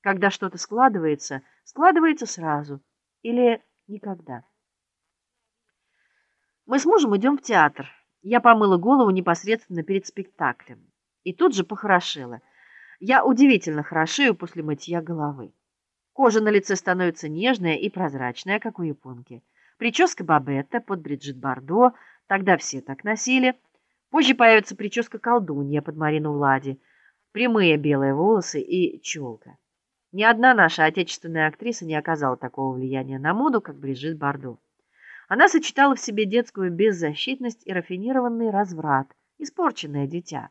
Когда что-то складывается, складывается сразу или никогда. Мы с мужем идем в театр. Я помыла голову непосредственно перед спектаклем и тут же похорошела. Я удивительно хорошею после мытья головы. Кожа на лице становится нежная и прозрачная, как у японки. Прическа Бабетта под Бриджит Бардо, тогда все так носили. Позже появится прическа колдунья под Марину Влади, прямые белые волосы и челка. Ни одна наша отечественная актриса не оказала такого влияния на моду, как Брижит Бардо. Она сочетала в себе детскую беззащитность и рафинированный разврат, испорченное дитя.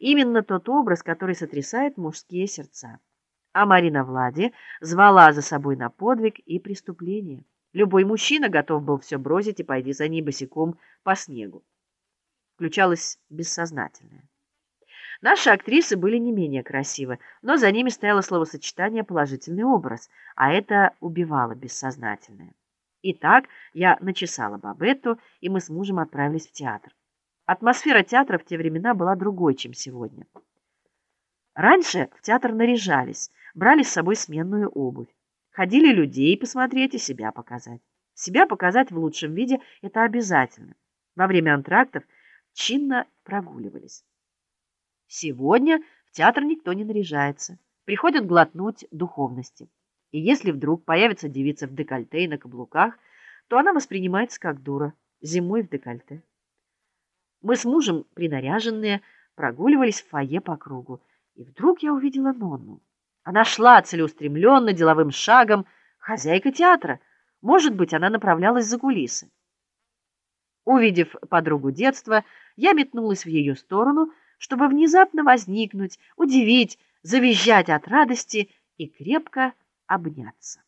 Именно тот образ, который сотрясает мужские сердца. А Марина Влади звала за собой на подвиг и преступление. Любой мужчина готов был все бросить и пойти за ней босиком по снегу. Включалось бессознательное. Наши актрисы были не менее красивы, но за ними стояло словосочетание «положительный образ», а это убивало бессознательное. Итак, я начесала Бабетту, и мы с мужем отправились в театр. Атмосфера театра в те времена была другой, чем сегодня. Раньше в театр наряжались, брали с собой сменную обувь. Ходили людей посмотреть и себя показать. Себя показать в лучшем виде – это обязательно. Во время антрактов чинно прогуливались. Сегодня в театр никто не наряжается. Приходят глотнуть духовности. И если вдруг появится девица в декольте и на каблуках, то она воспринимается как дура, зимой в декольте. Мы с мужем, принаряженные, прогуливались в фойе по кругу, и вдруг я увидела Нонну. Она шла целеустремленно, деловым шагом, хозяйка театра. Может быть, она направлялась за кулисы. Увидев подругу детства, я метнулась в ее сторону, чтобы внезапно возникнуть, удивить, завизжать от радости и крепко обняться.